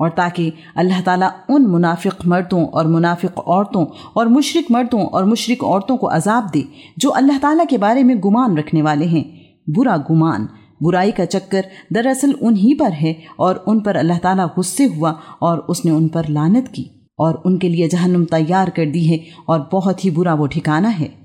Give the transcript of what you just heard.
और ताकि अल्लाह ताला उन मुनाफिक मर्दों और मुनाफिक औरतों और मुशरक मर्दों और मुशरक औरतों को अजाब दे, जो अल्लाह ताला के बारे में गुमान रखने वाले हैं। बुरा गुमान, बुराई का चक्कर दरअसल उन्हीं पर है और उन पर अल्लाह ताला गुस्से हुआ और उसने उन पर लानत की और उनके लिए जहन्नुम तैयार कर दी है और बहुत ही बुरा वो ठिकाना है।